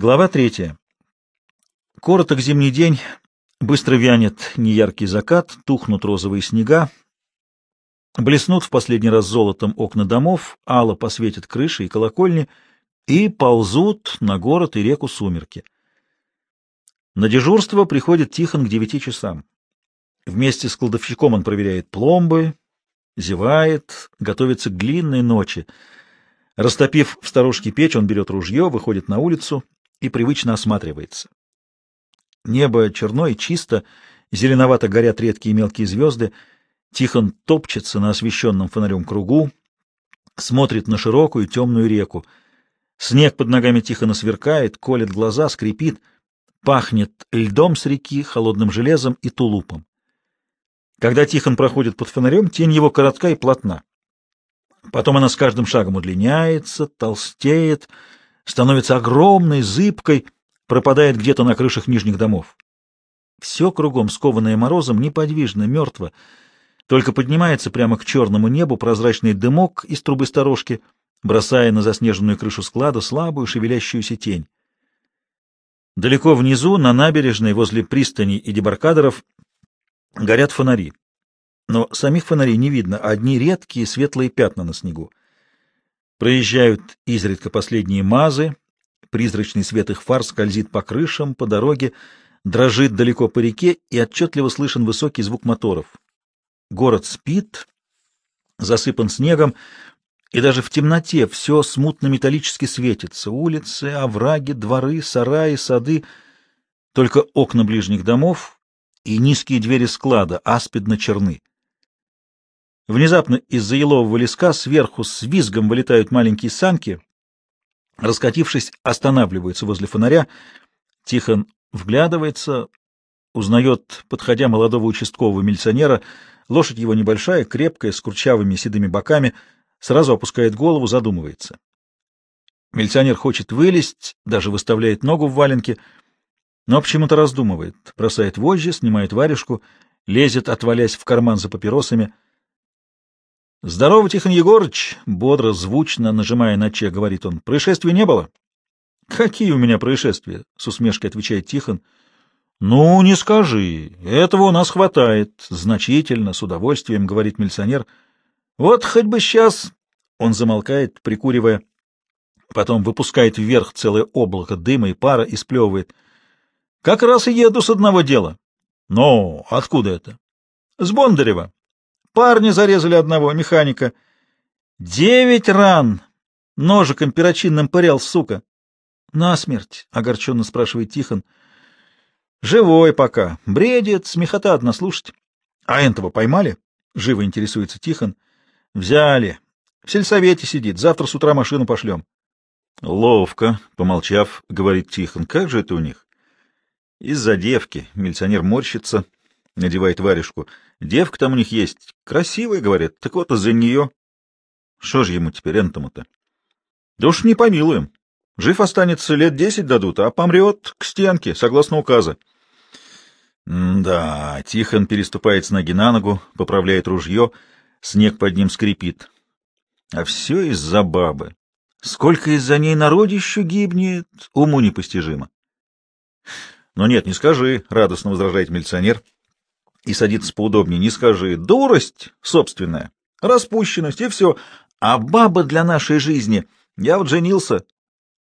Глава третья. Короток зимний день, быстро вянет неяркий закат, тухнут розовые снега, блеснут в последний раз золотом окна домов, ало посветят крыши и колокольни, и ползут на город и реку сумерки. На дежурство приходит Тихон к девяти часам. Вместе с кладовщиком он проверяет пломбы, зевает, готовится к длинной ночи. Растопив в сторожке печь, он берет ружье, выходит на улицу — и привычно осматривается. Небо черно и чисто, зеленовато горят редкие мелкие звезды. Тихон топчется на освещенном фонарем кругу, смотрит на широкую темную реку. Снег под ногами Тихона сверкает, колет глаза, скрипит, пахнет льдом с реки, холодным железом и тулупом. Когда Тихон проходит под фонарем, тень его коротка и плотна. Потом она с каждым шагом удлиняется, толстеет, становится огромной, зыбкой, пропадает где-то на крышах нижних домов. Все кругом, скованное морозом, неподвижно, мертво. Только поднимается прямо к черному небу прозрачный дымок из трубы сторожки, бросая на заснеженную крышу склада слабую шевелящуюся тень. Далеко внизу, на набережной, возле пристани и дебаркадеров, горят фонари. Но самих фонарей не видно, а одни редкие светлые пятна на снегу. Проезжают изредка последние мазы, призрачный свет их фар скользит по крышам, по дороге, дрожит далеко по реке и отчетливо слышен высокий звук моторов. Город спит, засыпан снегом, и даже в темноте все смутно-металлически светится. Улицы, овраги, дворы, сараи, сады. Только окна ближних домов и низкие двери склада аспидно черны. Внезапно из-за елового леска сверху с визгом вылетают маленькие санки, раскатившись, останавливаются возле фонаря. Тихон вглядывается, узнает, подходя молодого участкового милиционера, лошадь его небольшая, крепкая, с курчавыми седыми боками, сразу опускает голову, задумывается. Милиционер хочет вылезть, даже выставляет ногу в валенке, но почему-то раздумывает, бросает вожжи, снимает варежку, лезет, отвалясь в карман за папиросами —— Здорово, Тихон Егорыч! — бодро, звучно, нажимая на чек, говорит он. — Происшествий не было? — Какие у меня происшествия? — с усмешкой отвечает Тихон. — Ну, не скажи. Этого у нас хватает. Значительно, с удовольствием, — говорит милиционер. — Вот хоть бы сейчас... Он замолкает, прикуривая. Потом выпускает вверх целое облако дыма и пара и сплевывает. — Как раз и еду с одного дела. — Но откуда это? — С Бондарева. Парни зарезали одного, механика. Девять ран! Ножиком перочинным пырял, сука. Насмерть, — огорченно спрашивает Тихон. Живой пока. Бредит, смехота одна слушать. А этого поймали? Живо интересуется Тихон. Взяли. В сельсовете сидит. Завтра с утра машину пошлем. Ловко, помолчав, говорит Тихон. Как же это у них? Из-за девки. Милиционер морщится, надевает варежку. Девка там у них есть. Красивая, говорят. Так вот, из-за нее. Что же ему теперь, энтому-то? Да уж не помилуем. Жив останется, лет десять дадут, а помрет к стенке, согласно указа. да, Тихон переступает с ноги на ногу, поправляет ружье, снег под ним скрипит. А все из-за бабы. Сколько из-за ней народищу гибнет, уму непостижимо. — Но нет, не скажи, — радостно возражает милиционер и садится поудобнее. Не скажи. Дурость собственная, распущенность и все. А баба для нашей жизни. Я вот женился.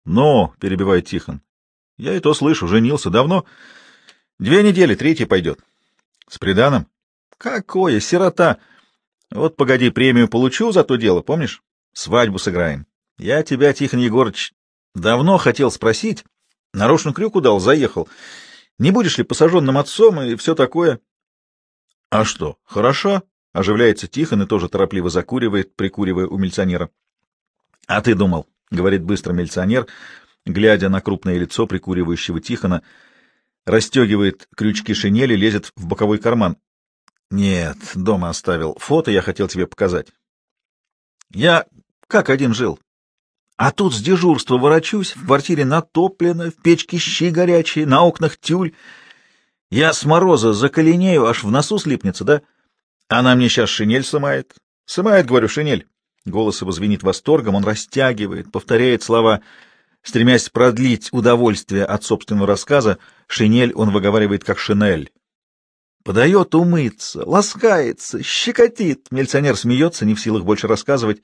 Но, — перебивает Тихон, — я и то слышу, женился давно. Две недели, третий пойдет. С приданым? Какое, сирота. Вот погоди, премию получу за то дело, помнишь? Свадьбу сыграем. Я тебя, Тихон Егорыч, давно хотел спросить. Нарочно крюк дал, заехал. Не будешь ли посаженным отцом и все такое? — А что, хороша? — оживляется Тихон и тоже торопливо закуривает, прикуривая у милиционера. — А ты думал, — говорит быстро милиционер, глядя на крупное лицо прикуривающего Тихона, расстегивает крючки шинели, лезет в боковой карман. — Нет, дома оставил. Фото я хотел тебе показать. — Я как один жил. А тут с дежурства ворочусь, в квартире натоплено, в печке щи горячие, на окнах тюль. Я с мороза заколенею, аж в носу слипнется, да? Она мне сейчас шинель сымает. Сымает, говорю, шинель. Голос его звенит восторгом, он растягивает, повторяет слова. Стремясь продлить удовольствие от собственного рассказа, шинель он выговаривает как шинель. Подает умыться, ласкается, щекотит. Милиционер смеется, не в силах больше рассказывать.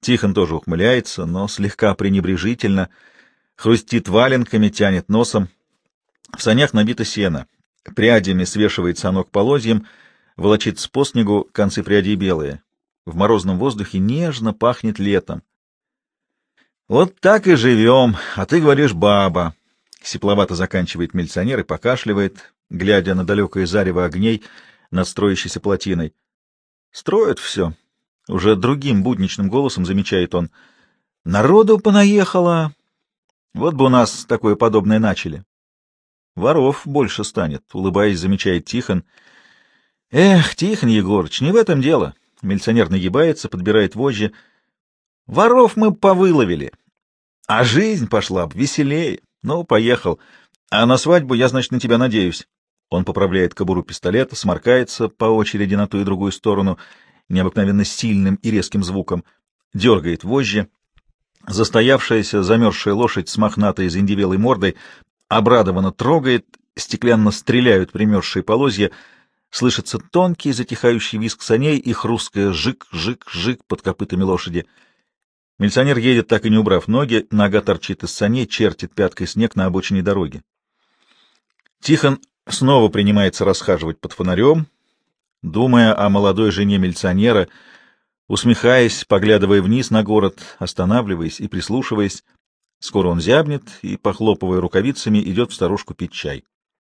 Тихон тоже ухмыляется, но слегка пренебрежительно. Хрустит валенками, тянет носом. В санях набито сено. Прядями свешивает санок полозьем, волочится по снегу, концы прядей белые. В морозном воздухе нежно пахнет летом. Вот так и живем, а ты говоришь «баба». Сепловато заканчивает милиционер и покашливает, глядя на далекое зарево огней над строящейся плотиной. Строят все. Уже другим будничным голосом замечает он. Народу понаехало. Вот бы у нас такое подобное начали. Воров больше станет, улыбаясь, замечает Тихон. Эх, Тихон Егорыч, не в этом дело. Милиционер нагибается, подбирает вожжи. Воров мы повыловили, а жизнь пошла б веселее. Ну, поехал. А на свадьбу я, значит, на тебя надеюсь. Он поправляет кобуру пистолета, сморкается по очереди на ту и другую сторону необыкновенно сильным и резким звуком, дергает вожжи. Застоявшаяся, замерзшая лошадь с мохнатой заиндивелой мордой обрадованно трогает, стеклянно стреляют примерзшие полозья, слышится тонкий затихающий визг саней и хрусткое жик-жик-жик под копытами лошади — Милиционер едет, так и не убрав ноги, нога торчит из саней, чертит пяткой снег на обочине дороги. Тихон снова принимается расхаживать под фонарем, думая о молодой жене милиционера, усмехаясь, поглядывая вниз на город, останавливаясь и прислушиваясь. Скоро он зябнет и, похлопывая рукавицами, идет в сторожку пить чай.